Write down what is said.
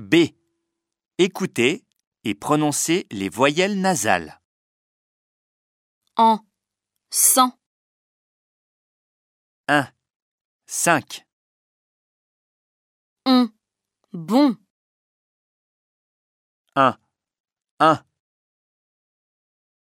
B. Écoutez et prononcez les voyelles nasales. en, cent, 1, 5, on, bon, 1, 1,